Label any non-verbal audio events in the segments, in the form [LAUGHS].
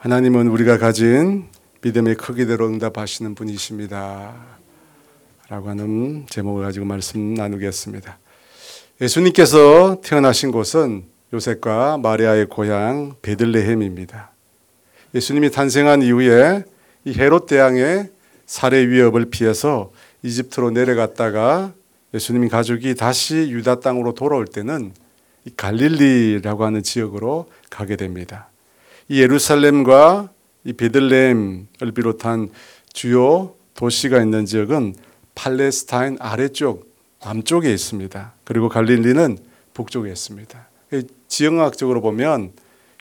하나님은 우리가 가진 믿음의 크기대로 응답하시는 분이십니다. 라고 하는 제목을 가지고 말씀 나누겠습니다. 예수님께서 태어나신 곳은 요셉과 마리아의 고향 베들레헴입니다. 예수님이 탄생한 이후에 이 헤롯 대왕의 살해 위협을 피해서 이집트로 내려갔다가 예수님 가족이 다시 유다 땅으로 돌아올 때는 갈릴리라고 하는 지역으로 가게 됩니다. 이 예루살렘과 이 베들레헴을 비롯한 주요 도시가 있는 지역은 팔레스타인 아래쪽 남쪽에 있습니다. 그리고 갈릴리는 북쪽에 있습니다. 지역학적으로 보면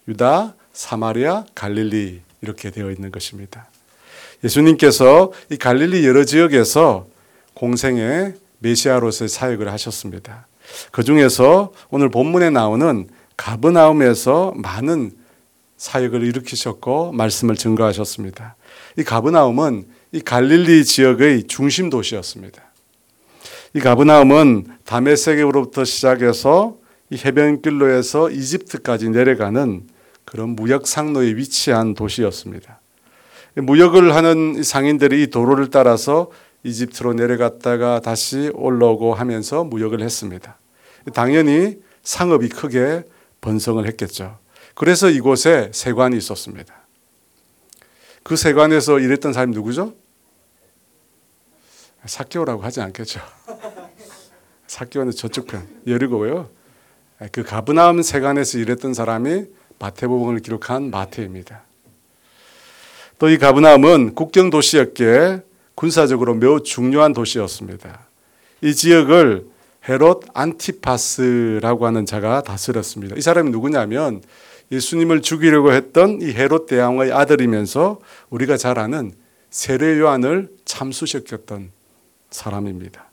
유다, 사마리아, 갈릴리 이렇게 되어 있는 것입니다. 예수님께서 이 갈릴리 여러 지역에서 공생의 메시아로서의 사역을 하셨습니다. 그 중에서 오늘 본문에 나오는 가브나움에서 많은 사역을 일으키셨고 말씀을 증거하셨습니다. 이 가브나움은 이 갈릴리 지역의 중심 도시였습니다. 이 가브나움은 다메섹으로부터 시작해서 이 해변길로에서 이집트까지 내려가는 그런 무역 상로에 위치한 도시였습니다. 무역을 하는 상인들이 이 도로를 따라서 이집트로 내려갔다가 다시 올라오고 하면서 무역을 했습니다. 당연히 상업이 크게 번성을 했겠죠. 그래서 이곳에 세관이 있었습니다. 그 세관에서 일했던 사람이 누구죠? 사개오라고 하지 않겠죠. [LAUGHS] 사개오는 저쪽 편, 여리고요. 그 가브나움 세관에서 일했던 사람이 마태복음을 기록한 마태입니다. 또 이 가브나움은 국경 도시였기에 군사적으로 매우 중요한 도시였습니다. 이 지역을 헤롯 안티파스라고 하는 자가 다스렸습니다. 이 사람이 누구냐면 예수님을 죽이려고 했던 이 헤롯 대왕의 아들이면서 우리가 잘 아는 세례 요한을 참수시켰던 사람입니다.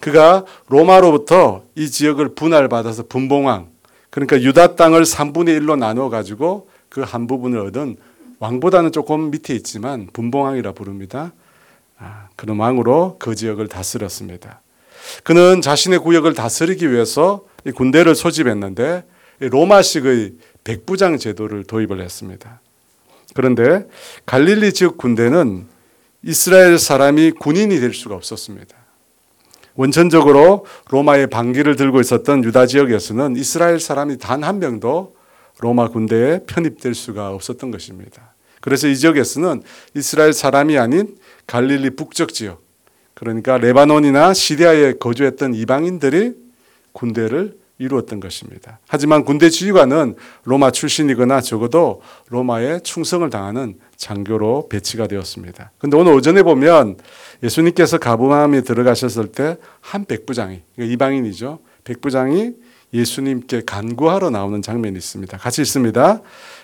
그가 로마로부터 이 지역을 분할받아서 분봉왕 그러니까 유다 땅을 3분의 1로 나누어 가지고 그 한 부분을 얻은 왕보다는 조금 밑에 있지만 분봉왕이라 부릅니다. 아, 그런 왕으로 그 지역을 다스렸습니다. 그는 자신의 구역을 다스리기 위해서 군대를 소집했는데 로마식의 백부장 제도를 도입을 했습니다. 그런데 갈릴리 지역 군대는 이스라엘 사람이 군인이 될 수가 없었습니다. 원천적으로 로마의 반기를 들고 있었던 유다 지역에서는 이스라엘 사람이 단 한 명도 로마 군대에 편입될 수가 없었던 것입니다. 그래서 이 지역에서는 이스라엘 사람이 아닌 갈릴리 북쪽 지역, 그러니까 레바논이나 시리아에 거주했던 이방인들이 군대를 이루었던 것입니다. 하지만 군대 지휘관은 로마 출신이거나 적어도 로마에 충성을 다하는 장교로 배치가 되었습니다. 근데 오늘 오전에 보면 예수님께서 가버나움에 들어가셨을 때 한 백부장이 그러니까 이방인이죠. 백부장이 예수님께 간구하러 나오는 장면이 있습니다. 같이 있습니다.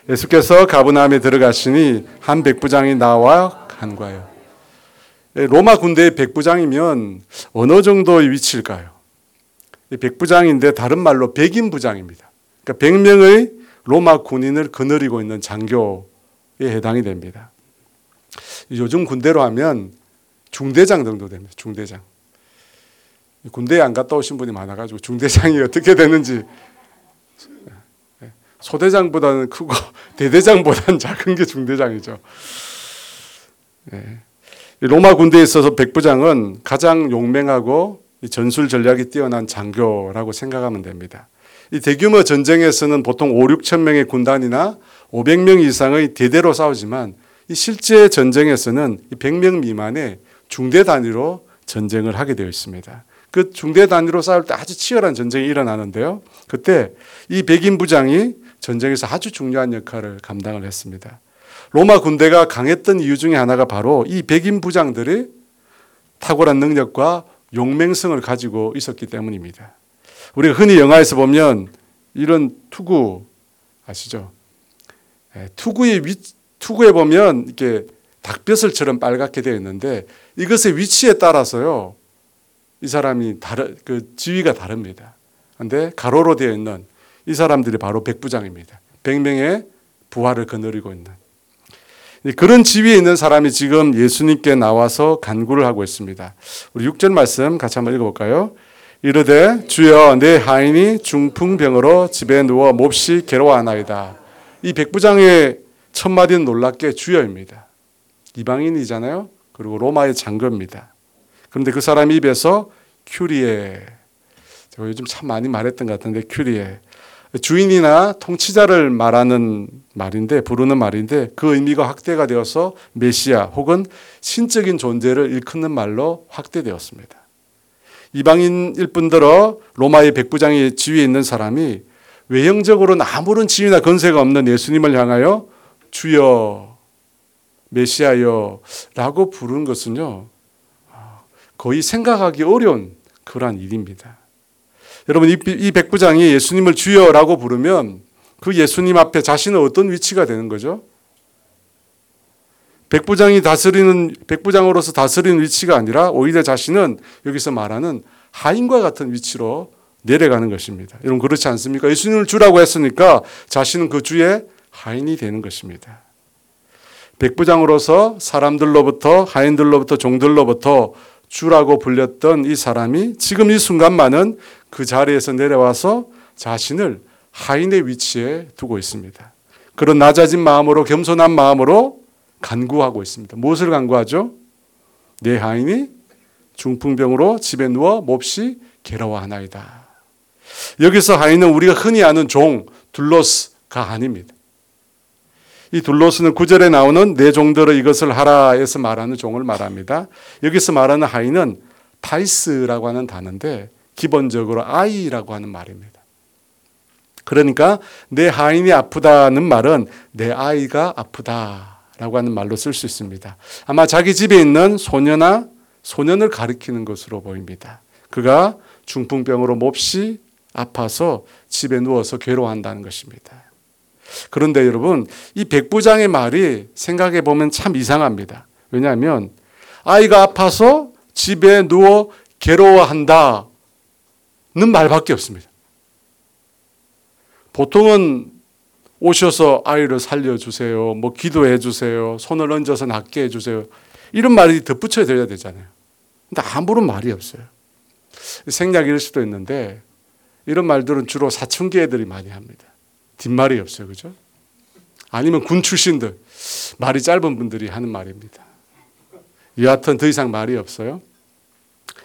예수께서 가브나움에 들어가시니 한 백부장이 나와 간구하여. 로마 군대의 백부장이면 어느 정도의 위치일까요? 백부장인데 다른 말로 백인 부장입니다. 그러니까 100명의 로마 군인을 거느리고 있는 장교에 해당이 됩니다. 요즘 군대로 하면 중대장 정도 됩니다. 중대장. 군대에 안 갔다 오신 분이 많아가지고 중대장이 [LAUGHS] 어떻게 되는지 소대장보다는 크고 [LAUGHS] 대대장보다는 작은 게 중대장이죠. 로마 군대에 있어서 백부장은 가장 용맹하고 전술 전략이 뛰어난 장교라고 생각하면 됩니다. 이 대규모 전쟁에서는 보통 5, 6천 명의 군단이나 500명 이상의 대대로 싸우지만 이 실제 전쟁에서는 100명 미만의 중대 단위로 전쟁을 하게 되어 있습니다. 그 중대 단위로 싸울 때 아주 치열한 전쟁이 일어나는데요. 그때 이 백인 부장이 전쟁에서 아주 중요한 역할을 감당을 했습니다. 로마 군대가 강했던 이유 중에 하나가 바로 이 백인 부장들이 탁월한 능력과 용맹성을 가지고 있었기 때문입니다. 우리가 흔히 영화에서 보면 이런 투구 아시죠? 예, 투구의 위, 투구에 보면 이렇게 닭벼슬처럼 빨갛게 되어 있는데 이것의 위치에 따라서요 이 사람이 다른 그 지위가 다릅니다. 그런데 가로로 되어 있는 이 사람들이 바로 백부장입니다. 백명의 부활을 거느리고 있는 그런 지위에 있는 사람이 지금 예수님께 나와서 간구를 하고 있습니다. 우리 6절 말씀 같이 한번 읽어볼까요? 이르되 주여 내 하인이 중풍병으로 집에 누워 몹시 괴로워하나이다. 이 백부장의 첫 마디는 놀랍게 주여입니다. 이방인이잖아요. 그리고 로마의 장교입니다. 그런데 그 사람 입에서 큐리에 제가 요즘 참 많이 말했던 것 같은데 큐리에 주인이나 통치자를 말하는 말인데 부르는 말인데 그 의미가 확대가 되어서 메시아 혹은 신적인 존재를 일컫는 말로 확대되었습니다. 이방인일 뿐더러 로마의 백부장의 지위에 있는 사람이 외형적으로는 아무런 지위나 건세가 없는 예수님을 향하여 주여 메시아여 라고 부르는 것은요 거의 생각하기 어려운 그러한 일입니다. 여러분 이, 이 백부장이 예수님을 주여라고 부르면 그 예수님 앞에 자신은 어떤 위치가 되는 거죠? 백부장이 다스리는 백부장으로서 다스리는 위치가 아니라 오히려 자신은 여기서 말하는 하인과 같은 위치로 내려가는 것입니다. 여러분 그렇지 않습니까? 예수님을 주라고 했으니까 자신은 그 주의 하인이 되는 것입니다. 백부장으로서 사람들로부터 하인들로부터 종들로부터 주라고 불렸던 이 사람이 지금 이 순간만은 그 자리에서 내려와서 자신을 하인의 위치에 두고 있습니다. 그런 낮아진 마음으로 겸손한 마음으로 간구하고 있습니다. 무엇을 간구하죠? 내 하인이 중풍병으로 집에 누워 몹시 괴로워하나이다. 여기서 하인은 우리가 흔히 아는 종 둘로스가 아닙니다. 이 둘로스는 구절에 나오는 내 종들어 이것을 하라에서 말하는 종을 말합니다. 여기서 말하는 하인은 타이스라고 하는 단어인데 기본적으로 아이라고 하는 말입니다. 그러니까 내 하인이 아프다는 말은 내 아이가 아프다라고 하는 말로 쓸 수 있습니다. 아마 자기 집에 있는 소녀나 소년을 가리키는 것으로 보입니다. 그가 중풍병으로 몹시 아파서 집에 누워서 괴로워한다는 것입니다. 그런데 여러분, 이 백부장의 말이 생각해 보면 참 이상합니다. 왜냐하면 아이가 아파서 집에 누워 괴로워한다는 말밖에 없습니다. 보통은 오셔서 아이를 살려주세요. 뭐 기도해 주세요. 손을 얹어서 낫게 해 주세요. 이런 말이 덧붙여 드려야 되잖아요. 근데 아무런 말이 없어요. 생략일 수도 있는데 이런 말들은 주로 사춘기 애들이 많이 합니다. 뒷말이 없어요. 그죠? 아니면 군 출신들, 말이 짧은 분들이 하는 말입니다. 여하튼 더 이상 말이 없어요.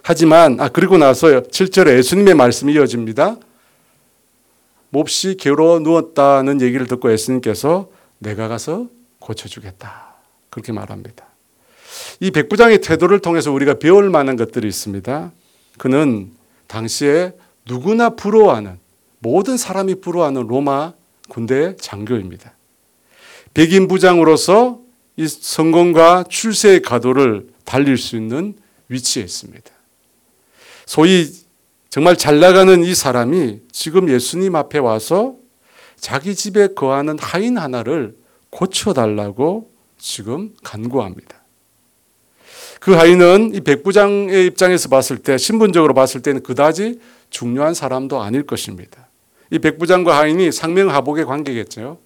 하지만, 아, 그리고 나서 7절에 예수님의 말씀이 이어집니다. 몹시 괴로워 누웠다는 얘기를 듣고 예수님께서 내가 가서 고쳐주겠다. 그렇게 말합니다. 이 백부장의 태도를 통해서 우리가 배울 만한 것들이 있습니다. 그는 당시에 누구나 부러워하는 모든 사람이 부러워하는 로마 군대 장교입니다. 백인 부장으로서 이 성공과 출세의 가도를 달릴 수 있는 위치에 있습니다. 소위 정말 잘 나가는 이 사람이 지금 예수님 앞에 와서 자기 집에 거하는 하인 하나를 고쳐달라고 지금 간구합니다. 그 하인은 이 백부장의 입장에서 봤을 때, 신분적으로 봤을 때는 그다지 중요한 사람도 아닐 것입니다. 이 백부장과 하인이 상명하복의 관계겠죠.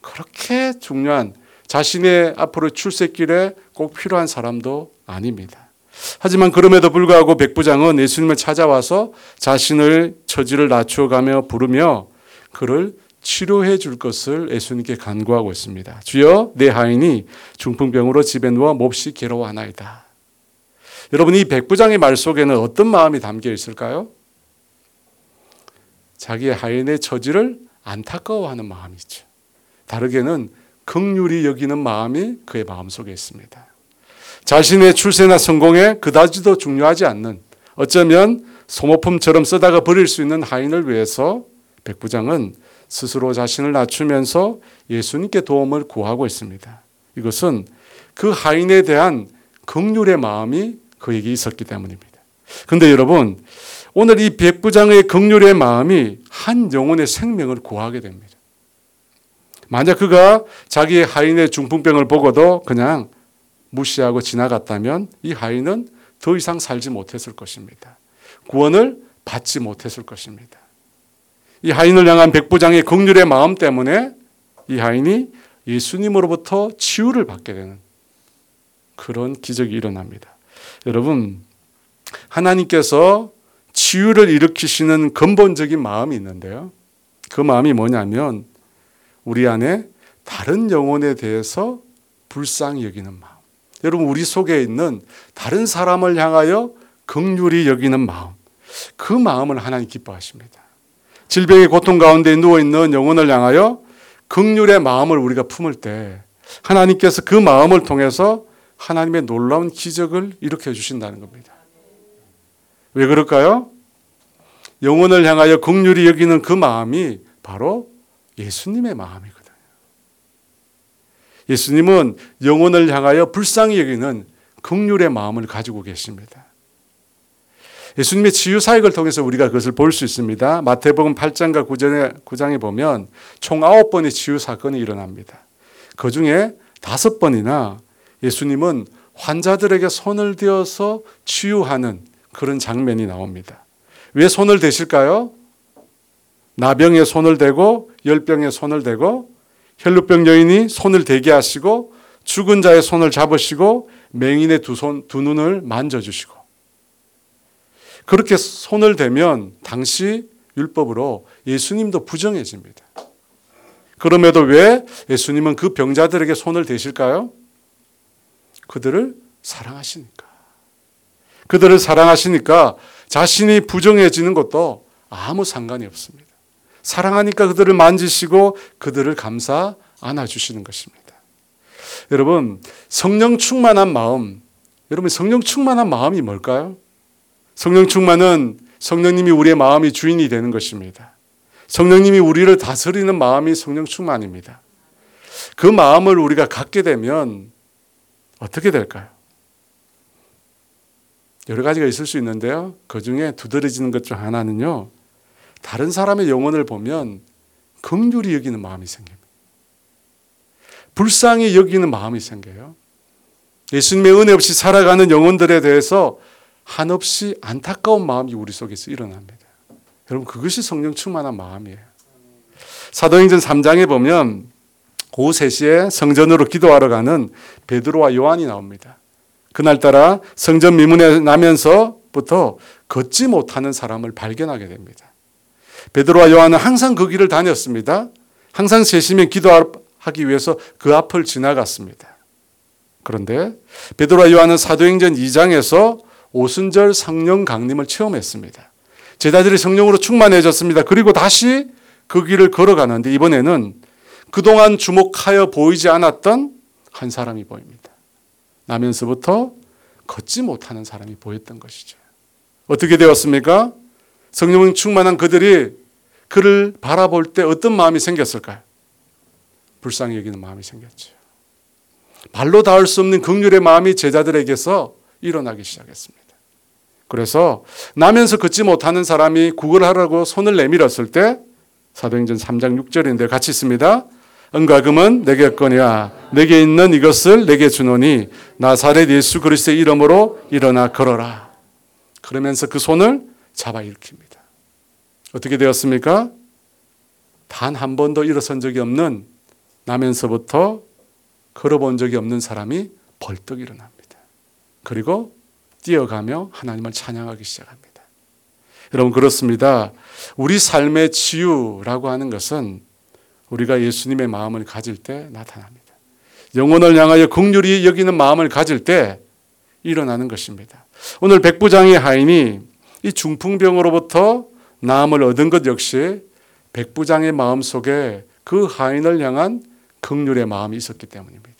그렇게 중요한 자신의 앞으로 출세길에 꼭 필요한 사람도 아닙니다. 하지만 그럼에도 불구하고 백부장은 예수님을 찾아와서 자신을 처지를 낮추어가며 부르며 그를 치료해 줄 것을 예수님께 간구하고 있습니다. 주여 내 하인이 중풍병으로 집에 누워 몹시 괴로워하나이다. 여러분 이 백부장의 말 속에는 어떤 마음이 담겨 있을까요? 자기의 하인의 처지를 안타까워하는 마음이 죠 다르게는 극률이 여기는 마음이 그의 마음속에 있습니다. 자신의 출세나 성공에 그다지도 중요하지 않는 어쩌면 소모품처럼 쓰다가 버릴 수 있는 하인을 위해서 백부장은 스스로 자신을 낮추면서 예수님께 도움을 구하고 있습니다. 이것은 그 하인에 대한 극률의 마음이 그에게 있었기 때문입니다. 근데 여러분, 오늘 이 백부장의 극률의 마음이 한 영혼의 생명을 구하게 됩니다. 만약 그가 자기의 하인의 중풍병을 보고도 그냥 무시하고 지나갔다면 이 하인은 더 이상 살지 못했을 것입니다. 구원을 받지 못했을 것입니다. 이 하인을 향한 백부장의 극률의 마음 때문에 이 하인이 예수님으로부터 치유를 받게 되는 그런 기적이 일어납니다. 여러분, 하나님께서 치유를 일으키시는 근본적인 마음이 있는데요. 그 마음이 뭐냐면 우리 안에 다른 영혼에 대해서 불쌍히 여기는 마음. 여러분 우리 속에 있는 다른 사람을 향하여 긍휼히 여기는 마음. 그 마음을 하나님 기뻐하십니다. 질병의 고통 가운데 누워 있는 영혼을 향하여 긍휼의 마음을 우리가 품을 때 하나님께서 그 마음을 통해서 하나님의 놀라운 기적을 일으켜 주신다는 겁니다. 왜 그럴까요? 영혼을 향하여 긍휼히 여기는 그 마음이 바로 예수님의 마음이거든요. 예수님은 영혼을 향하여 불쌍히 여기는 긍휼의 마음을 가지고 계십니다. 예수님의 치유 사역을 통해서 우리가 그것을 볼 수 있습니다. 마태복음 8장과 9장에, 9장에 보면 총 9번의 치유 사건이 일어납니다. 그 중에 5번이나 예수님은 환자들에게 손을 대어서 치유하는 그런 장면이 나옵니다. 왜 손을 대실까요? 나병에 손을 대고 열병에 손을 대고 혈루병 여인이 손을 대게 하시고 죽은 자의 손을 잡으시고 맹인의 두 손, 두 눈을 만져주시고 그렇게 손을 대면 당시 율법으로 예수님도 부정해집니다. 그럼에도 왜 예수님은 그 병자들에게 손을 대실까요? 그들을 사랑하시니까. 그들을 사랑하시니까 자신이 부정해지는 것도 아무 상관이 없습니다. 사랑하니까 그들을 만지시고 그들을 감사 안아주시는 것입니다. 여러분, 성령 충만한 마음, 여러분, 성령 충만한 마음이 뭘까요? 성령 충만은 성령님이 우리의 마음이 주인이 되는 것입니다. 성령님이 우리를 다스리는 마음이 성령 충만입니다. 그 마음을 우리가 갖게 되면 어떻게 될까요? 여러 가지가 있을 수 있는데요. 그 중에 두드러지는 것 중 하나는요. 다른 사람의 영혼을 보면 긍휼히 여기는 마음이 생깁니다. 불쌍히 여기는 마음이 생겨요. 예수님의 은혜 없이 살아가는 영혼들에 대해서 한없이 안타까운 마음이 우리 속에서 일어납니다. 여러분 그것이 성령 충만한 마음이에요. 사도행전 3장에 보면 오후 3시에 성전으로 기도하러 가는 베드로와 요한이 나옵니다. 그날따라 성전 미문에 나면서부터 걷지 못하는 사람을 발견하게 됩니다. 베드로와 요한은 항상 그 길을 다녔습니다. 항상 세시면 기도하기 위해서 그 앞을 지나갔습니다. 그런데 베드로와 요한은 사도행전 2장에서 오순절 성령 강림을 체험했습니다. 제자들이 성령으로 충만해졌습니다. 그리고 다시 그 길을 걸어가는데 이번에는 그동안 주목하여 보이지 않았던 한 사람이 보입니다. 나면서부터 걷지 못하는 사람이 보였던 것이죠. 어떻게 되었습니까? 성령 충만한 그들이 그를 바라볼 때 어떤 마음이 생겼을까요? 불쌍히 여기는 마음이 생겼죠. 발로 닿을 수 없는 극률의 마음이 제자들에게서 일어나기 시작했습니다. 그래서 나면서 걷지 못하는 사람이 구걸하라고 손을 내밀었을 때 사도행전 3장 6절인데 같이 있습니다. 은과 금은 내게 거냐 내게 있는 이것을 내게 주노니 나사렛 예수 그리스도의 이름으로 일어나 걸어라. 그러면서 그 손을 잡아 일으킵니다. 어떻게 되었습니까? 단 한 번도 일어선 적이 없는 나면서부터 걸어본 적이 없는 사람이 벌떡 일어납니다. 그리고 뛰어가며 하나님을 찬양하기 시작합니다. 여러분 그렇습니다. 우리 삶의 치유라고 하는 것은 우리가 예수님의 마음을 가질 때 나타납니다. 영혼을 향하여 긍휼히 여기는 마음을 가질 때 일어나는 것입니다. 오늘 백부장의 하인이 이 중풍병으로부터 나음을 얻은 것 역시 백부장의 마음 속에 그 하인을 향한 긍휼의 마음이 있었기 때문입니다.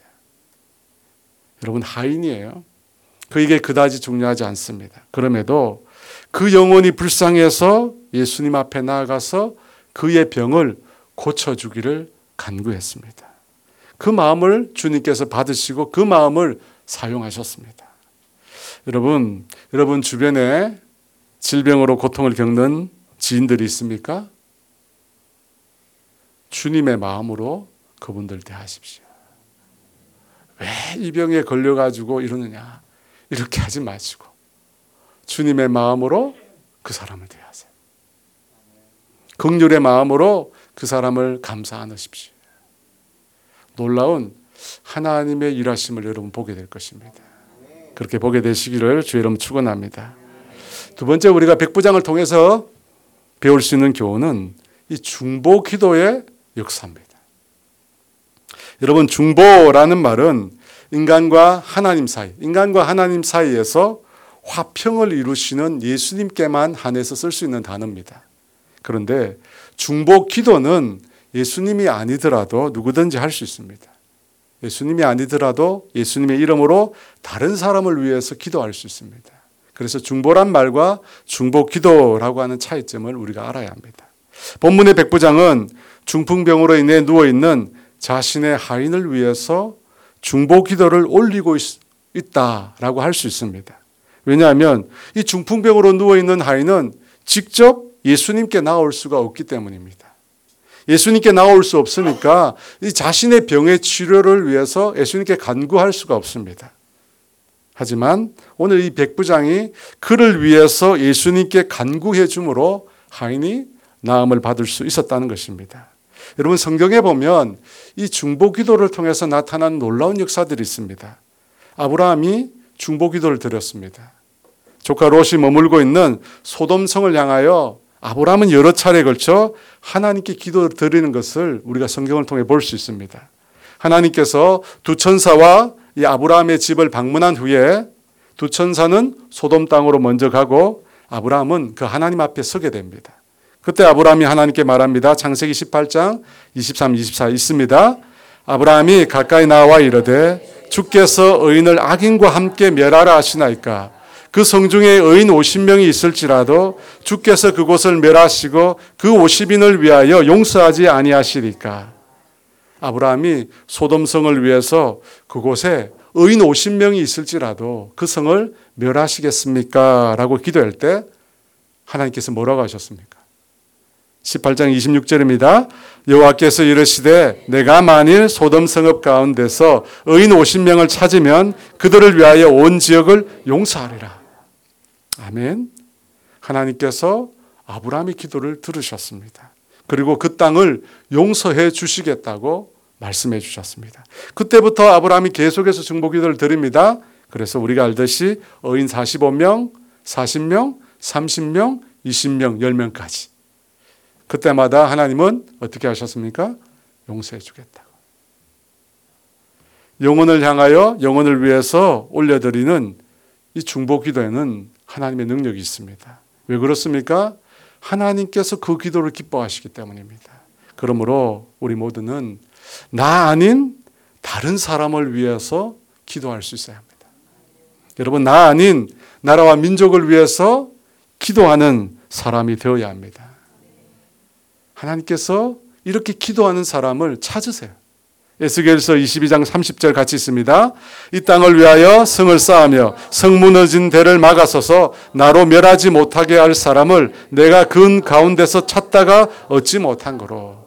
여러분 하인이에요. 그에게 그다지 중요하지 않습니다. 그럼에도 그 영혼이 불쌍해서 예수님 앞에 나아가서 그의 병을 고쳐주기를 간구했습니다. 그 마음을 주님께서 받으시고 그 마음을 사용하셨습니다. 여러분, 여러분 주변에 질병으로 고통을 겪는 지인들이 있습니까? 주님의 마음으로 그분들 대하십시오. 왜 이 병에 걸려가지고 이러느냐? 이렇게 하지 마시고 주님의 마음으로 그 사람을 대하세요. 극률의 마음으로 그 사람을 감사 안으십시오. 놀라운 하나님의 일하심을 여러분 보게 될 것입니다. 그렇게 보게 되시기를 주 여러분 축원합니다. 두 번째 우리가 백부장을 통해서 배울 수 있는 교훈은 이 중보 기도의 역사입니다. 여러분 중보라는 말은 인간과 하나님 사이, 인간과 하나님 사이에서 화평을 이루시는 예수님께만 한해서 쓸 수 있는 단어입니다. 그런데 중보 기도는 예수님이 아니더라도 누구든지 할 수 있습니다. 예수님이 아니더라도 예수님의 이름으로 다른 사람을 위해서 기도할 수 있습니다. 그래서 중보란 말과 중보 기도라고 하는 차이점을 우리가 알아야 합니다. 본문의 백부장은 중풍병으로 인해 누워 있는 자신의 하인을 위해서 중보 기도를 올리고 있, 다라고 할 수 있습니다. 왜냐하면 이 중풍병으로 누워 있는 하인은 직접 예수님께 나올 수가 없기 때문입니다. 예수님께 나올 수 없으니까 이 자신의 병의 치료를 위해서 예수님께 간구할 수가 없습니다. 하지만 오늘 이 백부장이 그를 위해서 예수님께 간구해 주므로 하인이 나음을 받을 수 있었다는 것입니다. 여러분 성경에 보면 이 중보 기도를 통해서 나타난 놀라운 역사들이 있습니다. 아브라함이 중보 기도를 드렸습니다. 조카 롯이 머물고 있는 소돔성을 향하여 아브라함은 여러 차례에 걸쳐 하나님께 기도를 드리는 것을 우리가 성경을 통해 볼 수 있습니다. 하나님께서 두 천사와 이 아브라함의 집을 방문한 후에 두 천사는 소돔 땅으로 먼저 가고 아브라함은 그 하나님 앞에 서게 됩니다. 그때 아브라함이 하나님께 말합니다. 창세기 18장 23, 24 있습니다. 아브라함이 가까이 나와 이르되 주께서 의인을 악인과 함께 멸하라 하시나이까 그 성중에 의인 50명이 있을지라도 주께서 그곳을 멸하시고 그 50인을 위하여 용서하지 아니하시리까 아브라함이 소돔성을 위해서 그곳에 의인 50명이 있을지라도 그 성을 멸하시겠습니까? 라고 기도할 때 하나님께서 뭐라고 하셨습니까? 18장 26절입니다. 여호와께서 이르시되 내가 만일 소돔 성읍 가운데서 의인 50명을 찾으면 그들을 위하여 온 지역을 용서하리라. 아멘. 하나님께서 아브라함의 기도를 들으셨습니다. 그리고 그 땅을 용서해 주시겠다고 말씀해 주셨습니다. 그때부터 아브라함이 계속해서 중보기도를 드립니다. 그래서 우리가 알듯이 어인 45명, 40명, 30명, 20명, 10명까지. 그때마다 하나님은 어떻게 하셨습니까? 용서해 주겠다고. 영혼을 향하여 영혼을 위해서 올려드리는 이 중보 기도에는 하나님의 능력이 있습니다. 왜 그렇습니까? 하나님께서 그 기도를 기뻐하시기 때문입니다. 그러므로 우리 모두는 나 아닌 다른 사람을 위해서 기도할 수 있어야 합니다. 여러분, 나 아닌 나라와 민족을 위해서 기도하는 사람이 되어야 합니다. 하나님께서 이렇게 기도하는 사람을 찾으세요. 에스겔서 22장 30절 같이 있습니다. 이 땅을 위하여 성을 쌓으며 성 무너진 대를 막아서서 나로 멸하지 못하게 할 사람을 내가 근 가운데서 찾다가 얻지 못한 거로.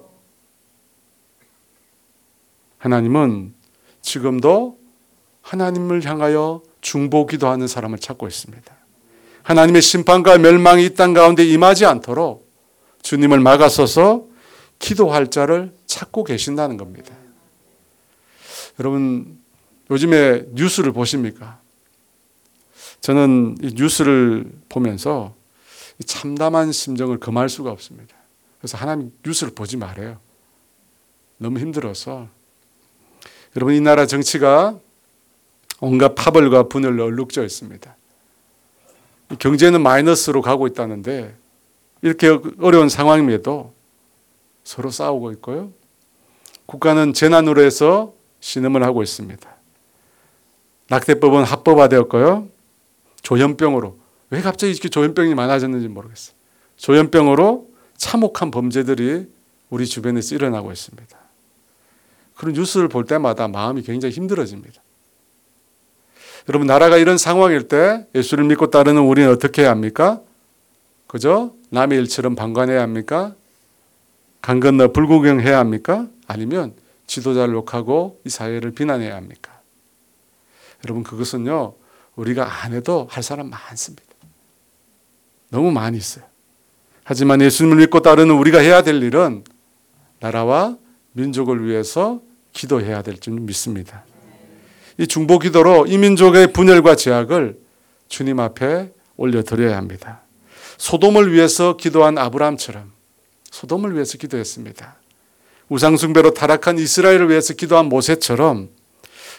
하나님은 지금도 하나님을 향하여 중보 기도하는 사람을 찾고 있습니다. 하나님의 심판과 멸망이 이 땅 가운데 임하지 않도록 주님을 막아서서 기도할 자를 찾고 계신다는 겁니다. 여러분 요즘에 뉴스를 보십니까? 저는 이 뉴스를 보면서 참담한 심정을 금할 수가 없습니다. 그래서 하나님 뉴스를 보지 말아요. 너무 힘들어서. 여러분 이 나라 정치가 온갖 파벌과 분열로 얼룩져 있습니다. 경제는 마이너스로 가고 있다는데 이렇게 어려운 상황임에도 서로 싸우고 있고요. 국가는 재난으로 해서 신음을 하고 있습니다. 낙태법은 합법화되었고요. 조현병으로 왜 갑자기 이렇게 조현병이 많아졌는지 모르겠어요. 조현병으로 참혹한 범죄들이 우리 주변에서 일어나고 있습니다. 그런 뉴스를 볼 때마다 마음이 굉장히 힘들어집니다. 여러분 나라가 이런 상황일 때 예수를 믿고 따르는 우리는 어떻게 해야 합니까? 그죠? 남의 일처럼 방관해야 합니까? 강 건너 불구경해야 합니까? 아니면 지도자를 욕하고 이 사회를 비난해야 합니까? 여러분 그것은요 우리가 안 해도 할 사람 많습니다. 너무 많이 있어요. 하지만 예수님을 믿고 따르는 우리가 해야 될 일은 나라와 민족을 위해서 기도해야 될 줄 믿습니다. 이 중보 기도로 이 민족의 분열과 제약을 주님 앞에 올려드려야 합니다. 소돔을 위해서 기도한 아브라함처럼 소돔을 위해서 기도했습니다. 우상숭배로 타락한 이스라엘을 위해서 기도한 모세처럼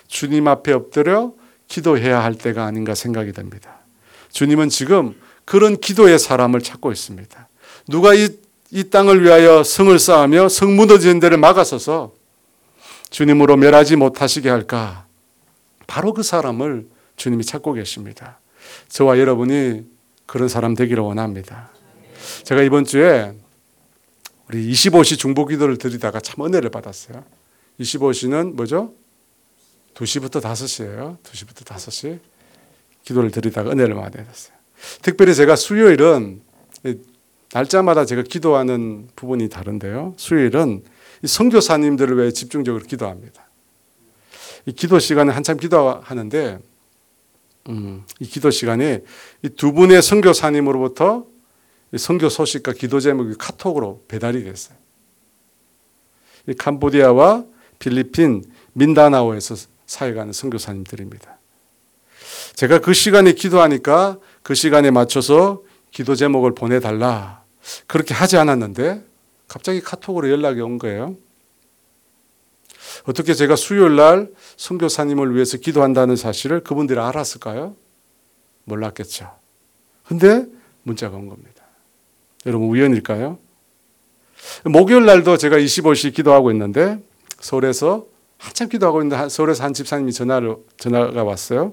주님 앞에 엎드려 기도해야 할 때가 아닌가 생각이 됩니다. 주님은 지금 그런 기도의 사람을 찾고 있습니다. 누가 이, 이 땅을 위하여 성을 쌓으며 성 무너지는 데를 막아서서 주님으로 멸하지 못하시게 할까? 바로 그 사람을 주님이 찾고 계십니다. 저와 여러분이 그런 사람 되기를 원합니다. 제가 이번 주에 우리 25시 중보 기도를 드리다가 참 은혜를 받았어요. 25시는 뭐죠? 2시부터 5시예요. 2시부터 5시 기도를 드리다가 은혜를 많이 받았어요. 특별히 제가 수요일은 날짜마다 제가 기도하는 부분이 다른데요. 수요일은 선교사님들을 위해 집중적으로 기도합니다. 이 기도 시간에 한참 기도하는데 음, 이 기도 시간에 이 두 분의 선교사님으로부터 선교 소식과 기도 제목이 카톡으로 배달이 됐어요. 이 캄보디아와 필리핀 민다나오에서 사역하는 선교사님들입니다. 제가 그 시간에 기도하니까 그 시간에 맞춰서 기도 제목을 보내달라 그렇게 하지 않았는데 갑자기 카톡으로 연락이 온 거예요. 어떻게 제가 수요일 날 선교사님을 위해서 기도한다는 사실을 그분들이 알았을까요? 몰랐겠죠. 근데 문자가 온 겁니다. 여러분 우연일까요? 목요일 날도 제가 25시 기도하고 있는데 서울에서 한참 기도하고 있는데 서울에서 한 집사님이 전화를 전화가 왔어요.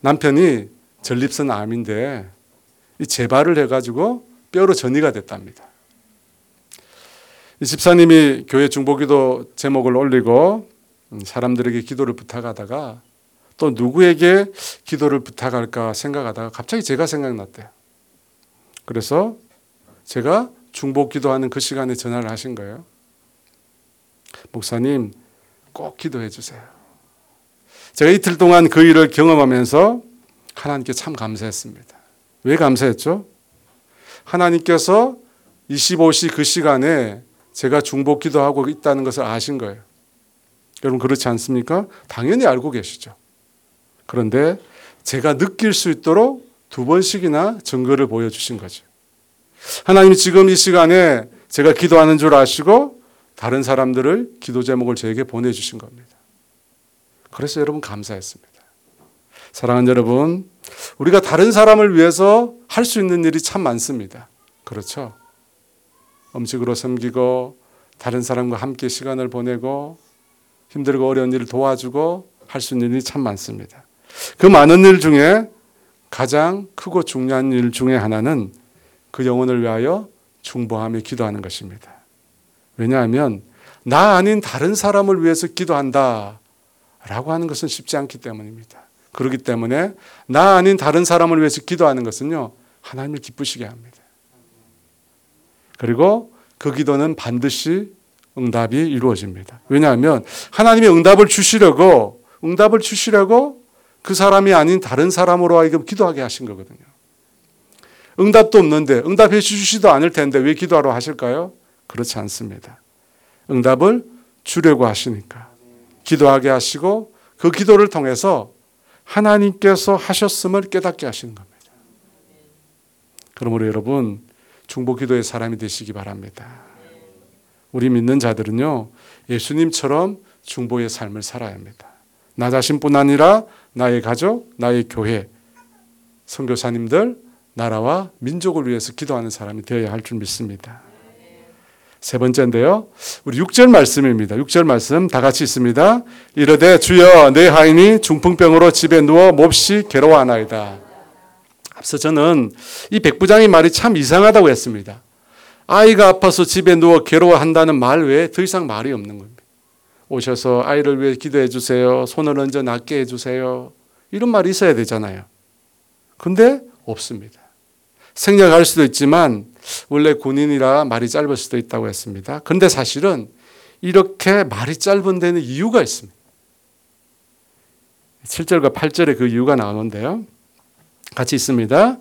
남편이 전립선 암인데 재발을 해가지고 뼈로 전이가 됐답니다. 이 집사님이 교회 중보기도 제목을 올리고 음, 사람들에게 기도를 부탁하다가 또 누구에게 기도를 부탁할까 생각하다가 갑자기 제가 생각났대요. 그래서 제가 중보 기도하는 그 시간에 전화를 하신 거예요. 목사님, 꼭 기도해 주세요. 제가 이틀 동안 그 일을 경험하면서 하나님께 참 감사했습니다. 왜 감사했죠? 하나님께서 25시 그 시간에 제가 중복 기도하고 있다는 것을 아신 거예요. 여러분 그렇지 않습니까? 당연히 알고 계시죠. 그런데 제가 느낄 수 있도록 두 번씩이나 증거를 보여주신 거죠. 하나님이 지금 이 시간에 제가 기도하는 줄 아시고 다른 사람들을 기도 제목을 저에게 보내주신 겁니다. 그래서 여러분 감사했습니다. 사랑하는 여러분, 우리가 다른 사람을 위해서 할 수 있는 일이 참 많습니다. 그렇죠? 음식으로 섬기고 다른 사람과 함께 시간을 보내고 힘들고 어려운 일을 도와주고 할 수 있는 일이 참 많습니다. 그 많은 일 중에 가장 크고 중요한 일 중에 하나는 그 영혼을 위하여 중보하며 기도하는 것입니다. 왜냐하면 나 아닌 다른 사람을 위해서 기도한다 라고 하는 것은 쉽지 않기 때문입니다. 그렇기 때문에 나 아닌 다른 사람을 위해서 기도하는 것은요, 하나님을 기쁘시게 합니다. 그리고 그 기도는 반드시 응답이 이루어집니다. 왜냐하면 하나님이 응답을 주시려고, 응답을 주시려고 그 사람이 아닌 다른 사람으로 하여금 기도하게 하신 거거든요. 응답도 없는데, 응답해 주시지도 않을 텐데 왜 기도하러 하실까요? 그렇지 않습니다. 응답을 주려고 하시니까. 기도하게 하시고 그 기도를 통해서 하나님께서 하셨음을 깨닫게 하시는 겁니다. 그러므로 여러분 중보 기도의 사람이 되시기 바랍니다. 우리 믿는 자들은요 예수님처럼 중보의 삶을 살아야 합니다. 나 자신뿐 아니라 나의 가족, 나의 교회, 선교사님들, 나라와 민족을 위해서 기도하는 사람이 되어야 할 줄 믿습니다. 세 번째인데요. 우리 6절 말씀입니다. 6절 말씀 다 같이 있습니다. 이르되 주여 내 하인이 중풍병으로 집에 누워 몹시 괴로워하나이다. 앞서 저는 이 백부장의 말이 참 이상하다고 했습니다. 아이가 아파서 집에 누워 괴로워한다는 말 외에 더 이상 말이 없는 겁니다. 오셔서 아이를 위해 기도해 주세요. 손을 얹어 낫게 해 주세요. 이런 말이 있어야 되잖아요. 근데 없습니다. 생략할 수도 있지만 원래 군인이라 말이 짧을 수도 있다고 했습니다. 그런데 사실은 이렇게 말이 짧은 데는 이유가 있습니다. 7절과 8절에 그 이유가 나오는데요. 같이 있습니다.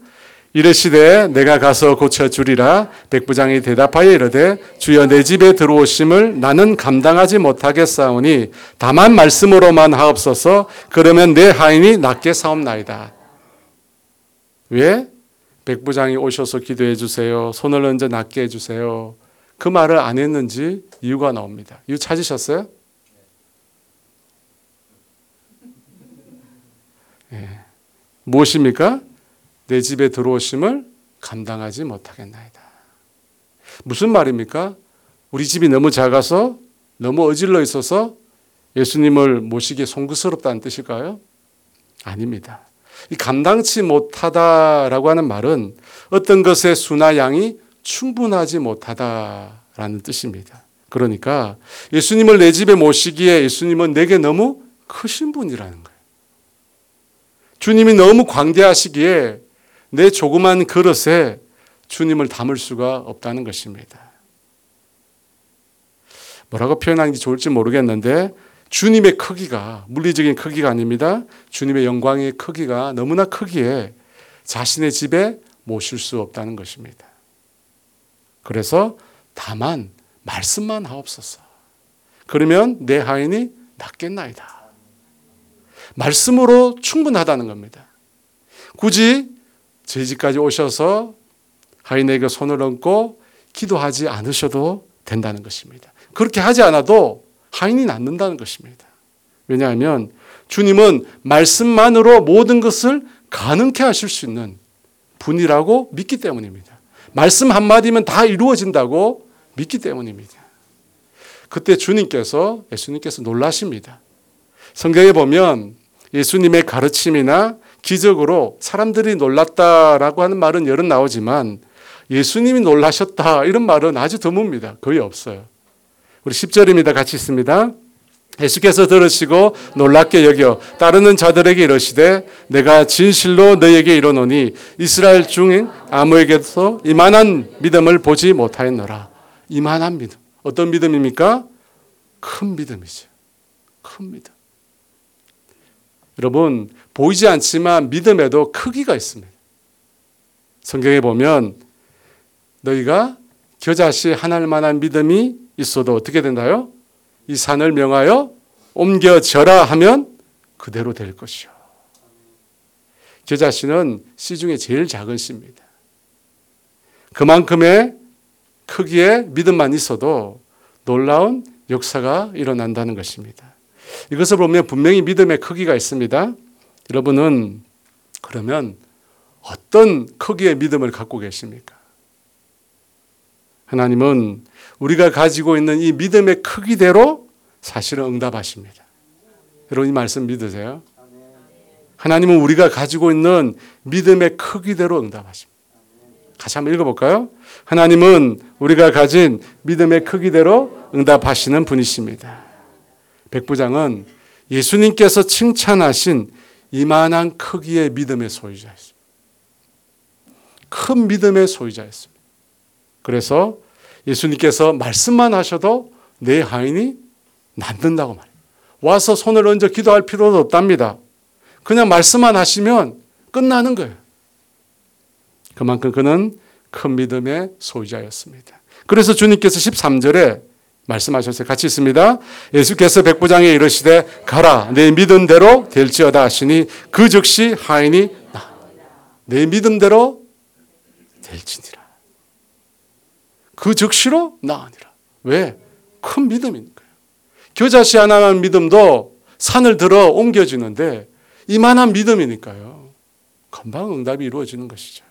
이르시되 내가 가서 고쳐 주리라 백부장이 대답하여 이르되 주여 내 집에 들어오심을 나는 감당하지 못하겠사오니 다만 말씀으로만 하옵소서 그러면 내 하인이 낫게 사옵나이다. 왜? 백부장이 오셔서 기도해 주세요. 손을 얹어 낫게 해 주세요. 그 말을 안 했는지 이유가 나옵니다. 이유 찾으셨어요? 예. 무엇입니까? 내 집에 들어오심을 감당하지 못하겠나이다. 무슨 말입니까? 우리 집이 너무 작아서 너무 어질러 있어서 예수님을 모시기 송구스럽다는 뜻일까요? 아닙니다. 이 감당치 못하다라고 하는 말은 어떤 것의 수나 양이 충분하지 못하다라는 뜻입니다. 그러니까 예수님을 내 집에 모시기에 예수님은 내게 너무 크신 분이라는. 주님이 너무 광대하시기에 내 조그만 그릇에 주님을 담을 수가 없다는 것입니다. 뭐라고 표현하는 게 좋을지 모르겠는데 주님의 크기가 물리적인 크기가 아닙니다. 주님의 영광의 크기가 너무나 크기에 자신의 집에 모실 수 없다는 것입니다. 그래서 다만 말씀만 하옵소서. 그러면 내 하인이 낫겠나이다. 말씀으로 충분하다는 겁니다. 굳이 제 집까지 오셔서 하인에게 손을 얹고 기도하지 않으셔도 된다는 것입니다. 그렇게 하지 않아도 하인이 낫는다는 것입니다. 왜냐하면 주님은 말씀만으로 모든 것을 가능케 하실 수 있는 분이라고 믿기 때문입니다. 말씀 한마디면 다 이루어진다고 믿기 때문입니다. 그때 주님께서, 예수님께서 놀라십니다. 성경에 보면 예수님의 가르침이나 기적으로 사람들이 놀랐다라고 하는 말은 여러 나오지만 예수님이 놀라셨다 이런 말은 아주 드뭅니다. 거의 없어요. 우리 10절입니다. 같이 있습니다. 예수께서 들으시고 놀랍게 여겨 따르는 자들에게 이르시되 내가 진실로 너에게 이르노니 이스라엘 중인 아무에게도 이만한 믿음을 보지 못하였노라. 이만한 믿음. 어떤 믿음입니까? 큰 믿음이죠. 큰 믿음. 여러분 보이지 않지만 믿음에도 크기가 있습니다. 성경에 보면 너희가 겨자씨 하나일 만한 믿음이 있어도 어떻게 된다요? 이 산을 명하여 옮겨져라 하면 그대로 될 것이요. 겨자씨는 씨 중에 제일 작은 씨입니다. 그만큼의 크기의 믿음만 있어도 놀라운 역사가 일어난다는 것입니다. 이것을 보면 분명히 믿음의 크기가 있습니다. 여러분은 그러면 어떤 크기의 믿음을 갖고 계십니까? 하나님은 우리가 가지고 있는 이 믿음의 크기대로 사실은 응답하십니다. 여러분 이 말씀 믿으세요? 하나님은 우리가 가지고 있는 믿음의 크기대로 응답하십니다. 같이 한번 읽어볼까요? 하나님은 우리가 가진 믿음의 크기대로 응답하시는 분이십니다. 백부장은 예수님께서 칭찬하신 이만한 크기의 믿음의 소유자였습니다. 큰 믿음의 소유자였습니다. 그래서 예수님께서 말씀만 하셔도 내 하인이 낫는다고 말해요. 와서 손을 얹어 기도할 필요도 없답니다. 그냥 말씀만 하시면 끝나는 거예요. 그만큼 그는 큰 믿음의 소유자였습니다. 그래서 주님께서 13절에 말씀하셨어요. 같이 있습니다. 예수께서 백부장에 이르시되 가라 내 믿음대로 될지어다 하시니 그 즉시 하인이 나. 내 믿음대로 될지니라. 그 즉시로 나으니라. 왜? 큰 믿음이니까요. 겨자씨 하나만 믿음도 산을 들어 옮겨지는데 이만한 믿음이니까요. 금방 응답이 이루어지는 것이죠.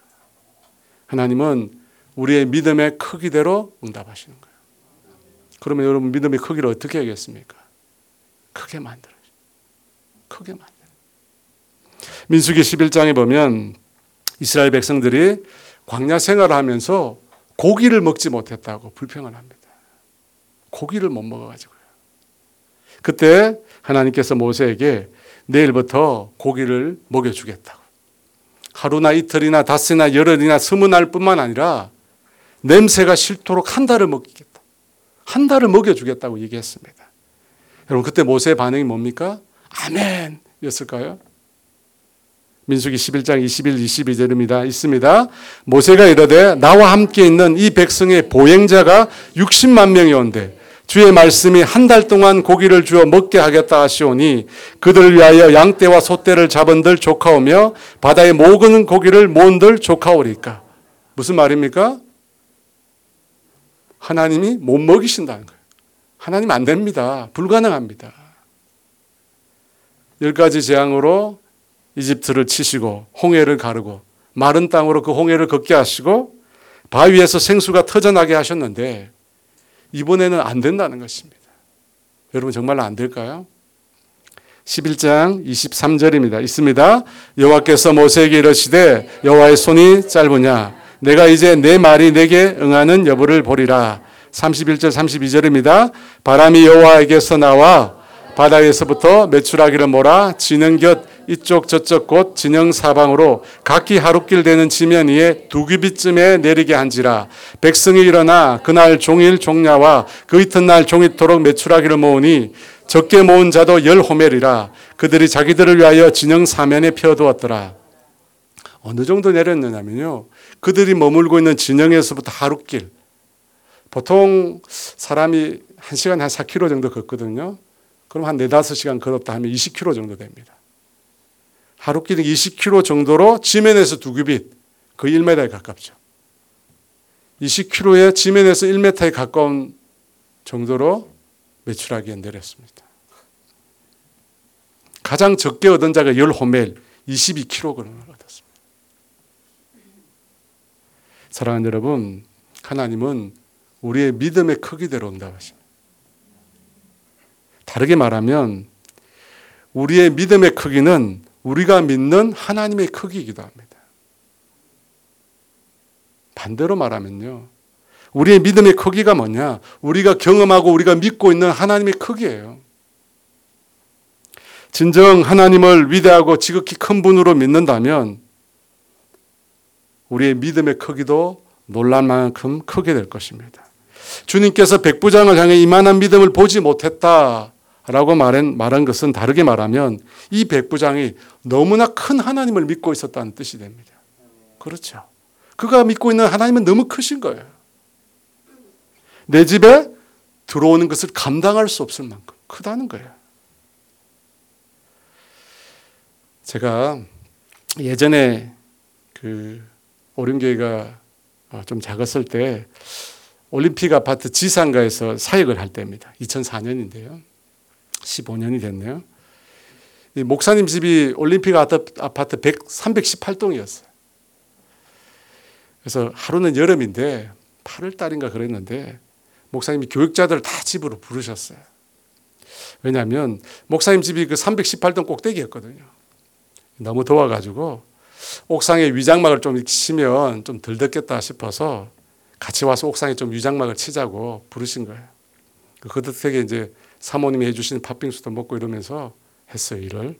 하나님은 우리의 믿음의 크기대로 응답하시는 거예요. 그러면 여러분 믿음의 크기를 어떻게 하겠습니까? 크게 만들어. 크게 만들어. 민수기 11장에 보면 이스라엘 백성들이 광야 생활을 하면서 고기를 먹지 못했다고 불평을 합니다. 고기를 못 먹어가지고요. 그때 하나님께서 모세에게 내일부터 고기를 먹여주겠다고. 하루나 이틀이나 닷새나 열흘이나 스무 날뿐만 아니라 냄새가 싫도록 한 달을 먹이겠다. 한 달을 먹여주겠다고 얘기했습니다. 여러분 그때 모세의 반응이 뭡니까? 아멘이었을까요? 민수기 11장 21, 22절입니다. 있습니다. 모세가 이르되 나와 함께 있는 이 백성의 보행자가 60만 명이 온데 주의 말씀이 한 달 동안 고기를 주어 먹게 하겠다 하시오니 그들을 위하여 양떼와 소떼를 잡은들 조카오며 바다에 모으는 고기를 모은들 조카오리까. 무슨 말입니까? 하나님이 못 먹이신다는 거예요. 하나님 안 됩니다. 불가능합니다. 열 가지 재앙으로 이집트를 치시고 홍해를 가르고 마른 땅으로 그 홍해를 걷게 하시고 바위에서 생수가 터져나게 하셨는데 이번에는 안 된다는 것입니다. 여러분 정말로 안 될까요? 11장 23절입니다. 있습니다. 여호와께서 모세에게 이르시되 여호와의 손이 짧으냐 내가 이제 내 말이 내게 응하는 여부를 보리라. 31절 32절입니다. 바람이 여호와에게서 나와 바다에서부터 메추라기를 몰아 지는 곁 이쪽 저쪽 곳 진영 사방으로 각기 하루길 되는 지면 위에 두 규빗쯤에 내리게 한지라. 백성이 일어나 그날 종일 종야와 그 이튿날 종이토록 메추라기를 모으니 적게 모은 자도 열 호멜이라. 그들이 자기들을 위하여 진영 사면에 피어두었더라. 어느 정도 내렸느냐면요. 그들이 머물고 있는 진영에서부터 하루길. 보통 사람이 한 시간에 한 4km 정도 걷거든요. 그럼 한 4, 5시간 걸었다 하면 20km 정도 됩니다. 하루 길이 20km 정도로 지면에서 두 규빗, 거의 1m에 가깝죠. 20km에 지면에서 1m에 가까운 정도로 매출하기에 내렸습니다. 가장 적게 얻은 자가 10호멜, 22kg을 얻었습니다. 사랑하는 여러분, 하나님은 우리의 믿음의 크기대로 응답하십니다. 다르게 말하면 우리의 믿음의 크기는 우리가 믿는 하나님의 크기이기도 합니다. 반대로 말하면요. 우리의 믿음의 크기가 뭐냐? 우리가 경험하고 우리가 믿고 있는 하나님의 크기예요. 진정 하나님을 위대하고 지극히 큰 분으로 믿는다면 우리의 믿음의 크기도 놀랄 만큼 크게 될 것입니다. 주님께서 백부장을 향해 이만한 믿음을 보지 못했다. 라고 말한, 말한 것은 다르게 말하면 이 백부장이 너무나 큰 하나님을 믿고 있었다는 뜻이 됩니다. 그렇죠. 그가 믿고 있는 하나님은 너무 크신 거예요. 내 집에 들어오는 것을 감당할 수 없을 만큼 크다는 거예요. 제가 예전에 그 오림교회가 좀 작았을 때 올림픽 아파트 지상가에서 사역을 할 때입니다. 2004년인데요. 15년이 됐네요. 목사님 집이 올림픽 아파트 100, 318동이었어요. 그래서 하루는 여름인데 8월 달인가 그랬는데 목사님이 교육자들 다 집으로 부르셨어요. 왜냐하면 목사님 집이 그 318동 꼭대기였거든요. 너무 더워가지고 옥상에 위장막을 좀 치면 좀 덜 덥겠다 싶어서 같이 와서 옥상에 좀 위장막을 치자고 부르신 거예요. 그 덕택에 이제 사모님이 해주신 팥빙수도 먹고 이러면서 했어요, 일을.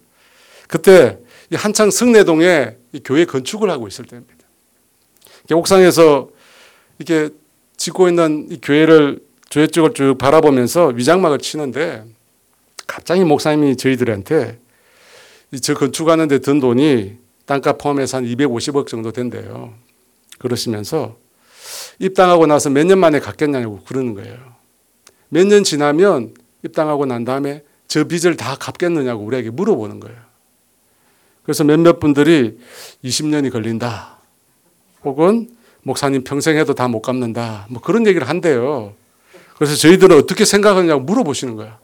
그때 한창 성내동에 교회 건축을 하고 있을 때입니다. 옥상에서 이렇게 짓고 있는 이 교회를 교회 쪽을 쭉 바라보면서 위장막을 치는데 갑자기 목사님이 저희들한테 저 건축하는데 든 돈이 땅값 포함해서 한 250억 정도 된대요. 그러시면서 입당하고 나서 몇 년 만에 갚겠냐고 그러는 거예요. 몇 년 지나면 입당하고 난 다음에 저 빚을 다 갚겠느냐고 우리에게 물어보는 거예요. 그래서 몇몇 분들이 20년이 걸린다. 혹은 목사님 평생 해도 다 못 갚는다. 뭐 그런 얘기를 한대요. 그래서 저희들은 어떻게 생각하냐고 물어보시는 거야.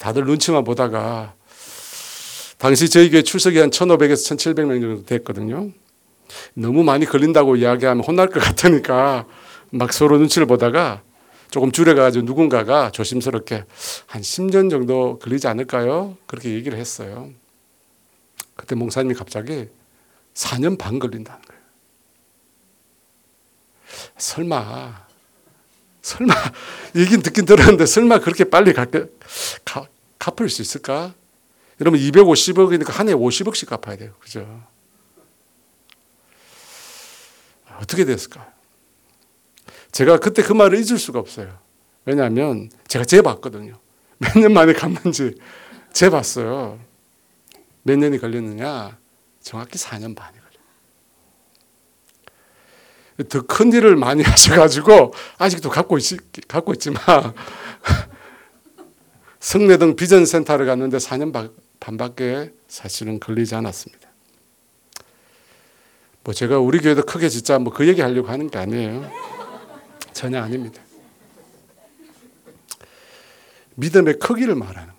다들 눈치만 보다가 당시 저희 교회 출석이 한 1,500에서 1,700명 정도 됐거든요. 너무 많이 걸린다고 이야기하면 혼날 것 같으니까 막 서로 눈치를 보다가 조금 줄여가지고 누군가가 조심스럽게 한 10년 정도 걸리지 않을까요? 그렇게 얘기를 했어요. 그때 목사님이 갑자기 4년 반 걸린다는 거예요. 설마, 설마, [LAUGHS] 얘기는 듣긴 들었는데 설마 그렇게 빨리 가, 갚을 수 있을까? 여러분 250억이니까 한 해에 50억씩 갚아야 돼요. 그죠? 어떻게 됐을까? 제가 그때 그 말을 잊을 수가 없어요. 왜냐하면 제가 재봤거든요. 몇 년 만에 갔는지 재봤어요. 몇 년이 걸렸느냐? 정확히 4년 반이 걸려요. 더 큰 일을 많이 [LAUGHS] 하셔가지고 아직도 갖고, 있, 갖고 있지만 [LAUGHS] 성내동 비전센터를 갔는데 4년 반밖에 사실은 걸리지 않았습니다. 뭐 제가 우리 교회도 크게 짓자 뭐그 얘기 하려고 하는 게 아니에요. 전혀 아닙니다. 믿음의 크기를 말하는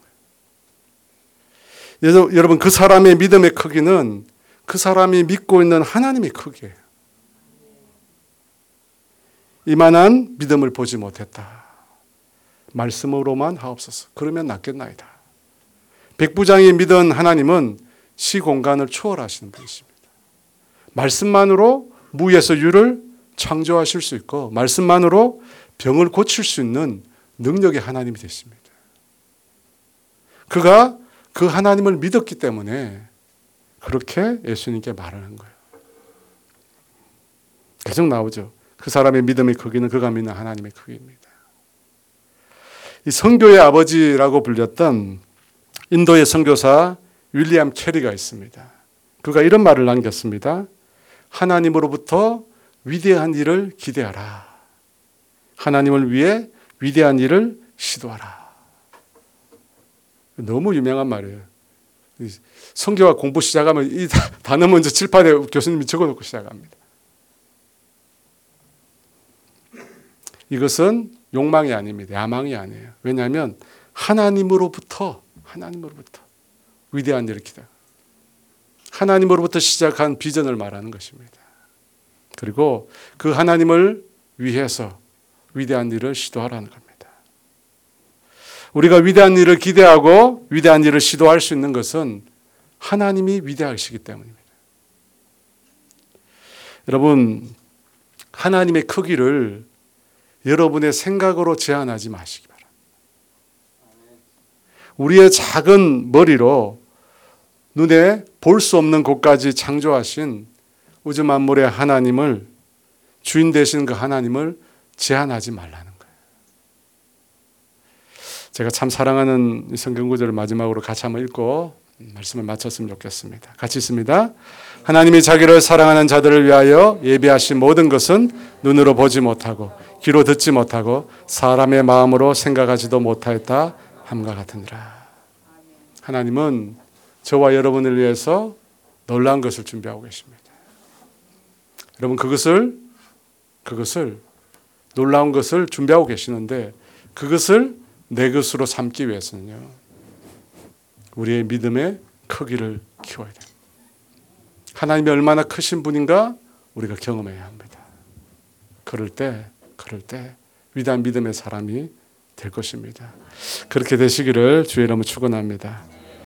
거예요. 여러분 그 사람의 믿음의 크기는 그 사람이 믿고 있는 하나님의 크기예요. 이만한 믿음을 보지 못했다. 말씀으로만 하옵소서. 그러면 낫겠나이다. 백부장이 믿은 하나님은 시공간을 초월하시는 분이십니다. 말씀만으로 무에서 유를 창조하실 수 있고 말씀만으로 병을 고칠 수 있는 능력의 하나님이 되십니다. 그가 그 하나님을 믿었기 때문에 그렇게 예수님께 말하는 거예요. 계속 나오죠. 그 사람의 믿음의 크기는 그가 믿는 하나님의 크기입니다. 이 성교의 아버지라고 불렸던 인도의 선교사 윌리엄 캐리가 있습니다. 그가 이런 말을 남겼습니다. 하나님으로부터 위대한 일을 기대하라. 하나님을 위해 위대한 일을 시도하라. 너무 유명한 말이에요. 성경과 공부 시작하면 이 단어 먼저 칠판에 교수님이 적어놓고 시작합니다. 이것은 욕망이 아닙니다. 야망이 아니에요. 왜냐하면 하나님으로부터 하나님으로부터 위대한 일을 기다. 하나님으로부터 시작한 비전을 말하는 것입니다. 그리고 그 하나님을 위해서 위대한 일을 시도하라는 겁니다. 우리가 위대한 일을 기대하고 위대한 일을 시도할 수 있는 것은 하나님이 위대하시기 때문입니다. 여러분, 하나님의 크기를 여러분의 생각으로 제한하지 마시기 바랍니다. 우리의 작은 머리로 눈에 볼 수 없는 곳까지 창조하신 우주 만물의 하나님을 주인 되신 그 하나님을 제한하지 말라는 거예요. 제가 참 사랑하는 성경 구절을 마지막으로 같이 한번 읽고 말씀을 마쳤으면 좋겠습니다. 같이 있습니다. 하나님이 자기를 사랑하는 자들을 위하여 예비하신 모든 것은 눈으로 보지 못하고 귀로 듣지 못하고 사람의 마음으로 생각하지도 못하였다 함과 같으니라. 하나님은 저와 여러분을 위해서 놀라운 것을 준비하고 계십니다. 여러분 그것을 그것을 놀라운 것을 준비하고 계시는데 그것을 내 것으로 삼기 위해서는요. 우리의 믿음의 크기를 키워야 됩니다. 하나님이 얼마나 크신 분인가 우리가 경험해야 합니다. 그럴 때, 그럴 때 위대한 믿음의 사람이 될 것입니다. 그렇게 되시기를 주의 이름으로 축원합니다.